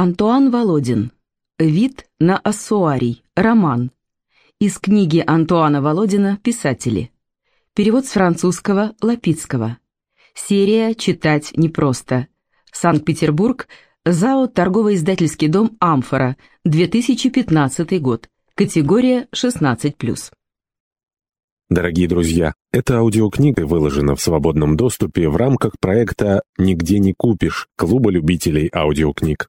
Антуан Володин. Вид на ассуарий. Роман. Из книги Антуана Володина «Писатели». Перевод с французского Лапицкого. Серия «Читать непросто». Санкт-Петербург. ЗАО «Торгово-издательский дом Амфора». 2015 год. Категория 16+. Дорогие друзья, эта аудиокнига выложена в свободном доступе в рамках проекта «Нигде не купишь» Клуба любителей аудиокниг.